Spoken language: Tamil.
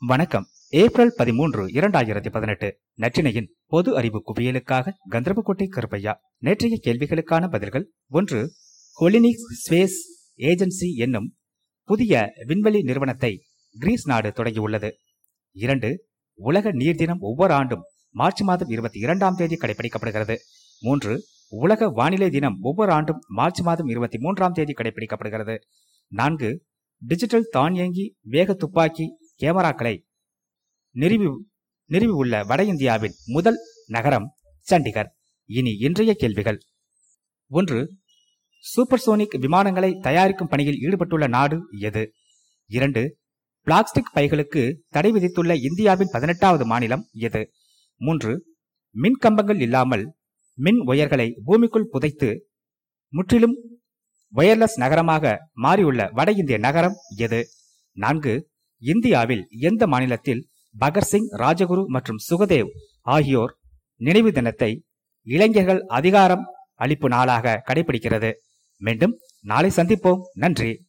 வணக்கம். ஏப்ரல் பதிமூன்று இரண்டாயிரத்தி பதினெட்டு. நற்றினையின் பொது அறிவு குவியலுக்காக கந்தர்போட்டை கருப்பையா. நேற்றைய கேள்விகளுக்கான பதில்கள் ஒன்று ஹொலினிக் ஸ்பேஸ் ஏஜென்சி என்னும் புதிய விண்வெளி நிறுவனத்தை கிரீஸ் நாடு தொடங்கியுள்ளது. இரண்டு உலக நீர் தினம் ஒவ்வொரு ஆண்டும் மார்ச் மாதம் இருபத்தி இரண்டாம் தேதி கடைபிடிக்கப்படுகிறது மூன்று உலக வானிலை தினம் ஒவ்வொரு ஆண்டும் மார்ச் மாதம் இருபத்தி மூன்றாம் தேதி கடைபிடிக்கப்படுகிறது நான்கு டிஜிட்டல் தானியங்கி வேக துப்பாக்கி கேமராக்களை நிறுவி நிறுவி உள்ள வட இந்தியாவின் முதல் நகரம் சண்டிகர். இனி இன்றைய கேள்விகள். ஒன்று சூப்பர்சோனிக் விமானங்களை தயாரிக்கும் பணியில் ஈடுபட்டுள்ள நாடு எது? இரண்டு பிளாஸ்டிக் பைகளுக்கு தடை விதித்துள்ள இந்தியாவின் பதினெட்டாவது மாநிலம் எது? மூன்று மின் கம்பங்கள் இல்லாமல் மின் ஒயர்களை பூமிக்குள் புதைத்து முற்றிலும் ஒயர்லெஸ் நகரமாக மாறியுள்ள வட இந்திய நகரம் எது? நான்கு இந்தியாவில் எந்த மாநிலத்தில் பகத்சிங் ராஜகுரு மற்றும் சுகதேவ் ஆகியோர் நினைவு தினத்தை இளைஞர்கள் அதிகாரம் அளிப்பு நாளாக கடைபிடிக்கிறது? மீண்டும் நாளை சந்திப்போம். நன்றி.